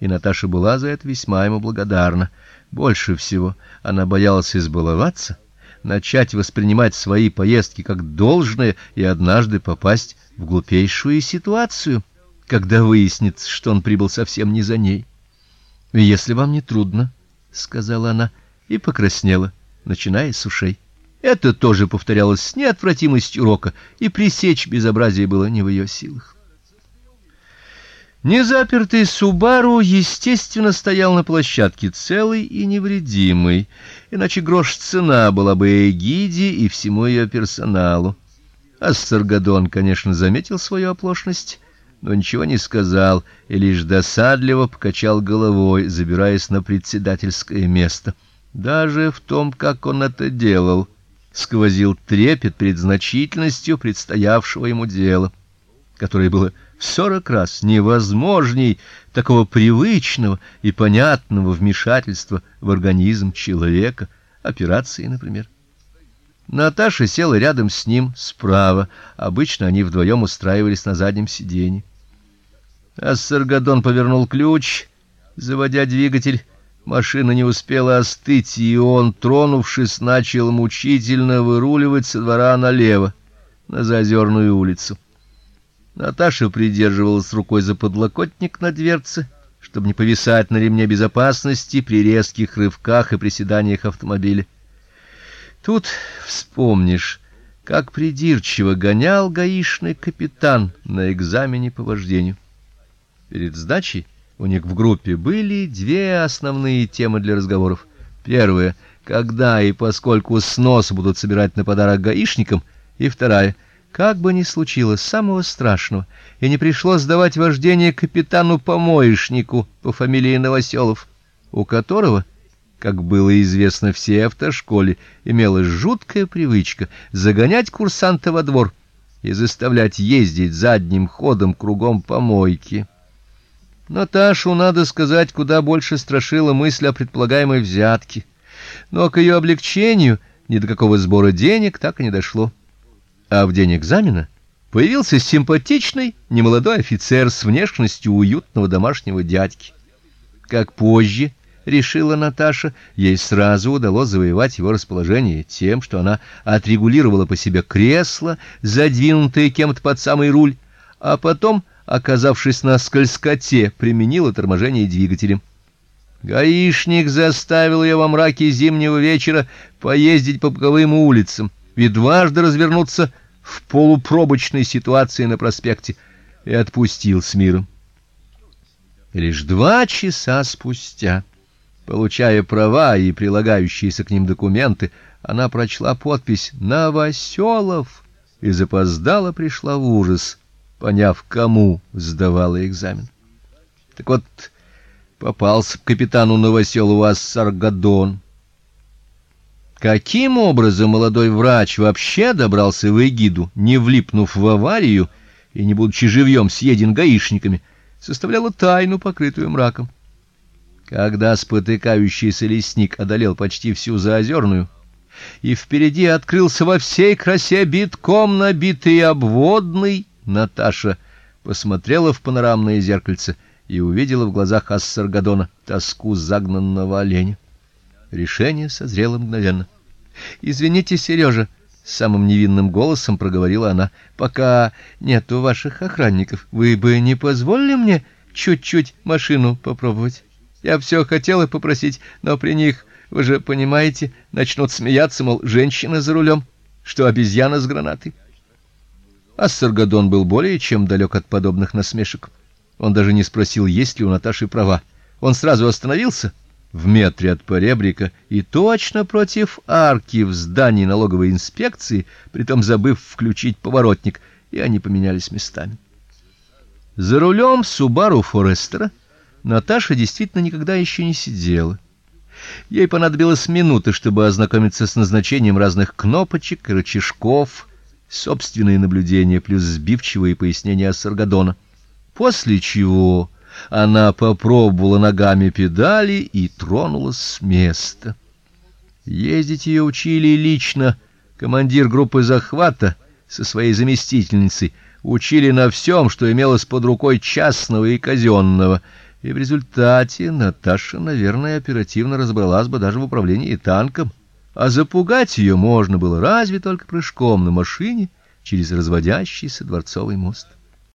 и Наташа была за это весьма ему благодарна. Больше всего она боялась избаловаться, начать воспринимать свои поездки как должное и однажды попасть в глупейшую ситуацию, когда выяснится, что он прибыл совсем не за ней. "Если вам не трудно", сказала она и покраснела, начиная с ушей. Это тоже повторялось с неотвратимостью рока, и пресечь безобразие было не в ее силах. Незапертый Субару, естественно, стоял на площадке целый и невредимый, иначе грош цена была бы Эгиде и всему ее персоналу. Ассаргадон, конечно, заметил свою оплошность, но ничего не сказал и лишь досадливо покачал головой, забираясь на председательское место. Даже в том, как он это делал, сквозил трепет перед значительностью предстоявшего ему дела, которое было в сорок раз невозможней такого привычного и понятного вмешательства в организм человека, операции, например. Наташа села рядом с ним справа. Обычно они вдвоем устраивались на заднем сиденье. Ассергадон повернул ключ, заводя двигатель. Машина не успела остыть, и он, тронувшись, начал мучительно выруливать со двора налево, на Заозерную улицу. Наташа придерживалась рукой за подлокотник на дверце, чтобы не повисать на ремне безопасности при резких рывках и приседаниях автомобиля. Тут вспомнишь, как придирчиво гонял гаишный капитан на экзамене по вождению. Перед сдачей у них в группе были две основные темы для разговоров. Первая когда и поскольку снос будут собирать на подарок гаишникам, и вторая как бы ни случилось самого страшного, и не пришлось сдавать вождение капитану-помоечнику по фамилии Новоселов, у которого, как было известно всей автошколе, имелась жуткая привычка загонять курсанта во двор и заставлять ездить задним ходом кругом помойки. Наташу, надо сказать, куда больше страшила мысль о предполагаемой взятке, но к ее облегчению ни до какого сбора денег так и не дошло а в день экзамена появился симпатичный немолодой офицер с внешностью уютного домашнего дядьки. Как позже решила Наташа, ей сразу удалось завоевать его расположение тем, что она отрегулировала по себе кресло, задвинутое кем-то под самый руль, а потом, оказавшись на скользкоте, применила торможение двигателем. Гаишник заставил ее во мраке зимнего вечера поездить по боковым улицам и дважды развернуться в полупробочной ситуации на проспекте и отпустил с миром. И лишь два часа спустя, получая права и прилагающиеся к ним документы, она прочла подпись Новоселов и запоздала пришла в ужас, поняв, кому сдавала экзамен. Так вот, попался капитану Новоселову Ассаргадон Каким образом молодой врач вообще добрался в Эгиду, не влипнув в аварию и не будучи живьем съеден гаишниками, составляло тайну, покрытую мраком. Когда спотыкающийся лесник одолел почти всю Заозерную, и впереди открылся во всей красе битком набитый обводный, Наташа посмотрела в панорамное зеркальце и увидела в глазах Ассаргадона тоску загнанного оленя. Решение созрело мгновенно. Извините, Сережа, самым невинным голосом проговорила она. Пока нету ваших охранников, вы бы не позволили мне чуть-чуть машину попробовать? Я все хотела попросить, но при них, вы же понимаете, начнут смеяться, мол, женщина за рулем, что обезьяна с гранатой. Ассаргадон был более чем далек от подобных насмешек. Он даже не спросил, есть ли у Наташи права. Он сразу остановился в метре от поребрика и точно против арки в здании налоговой инспекции, притом забыв включить поворотник, и они поменялись местами. За рулем Subaru Forester Наташа действительно никогда еще не сидела. Ей понадобилось минута, чтобы ознакомиться с назначением разных кнопочек и рычажков, собственные наблюдения плюс сбивчивые пояснения Саргадона. После чего она попробовала ногами педали и тронулась с места. Ездить ее учили лично командир группы захвата со своей заместительницей, учили на всем, что имелось под рукой частного и казенного. и в результате Наташа, наверное, оперативно разобралась бы даже в управлении танком, а запугать ее можно было разве только прыжком на машине через разводящийся дворцовый мост.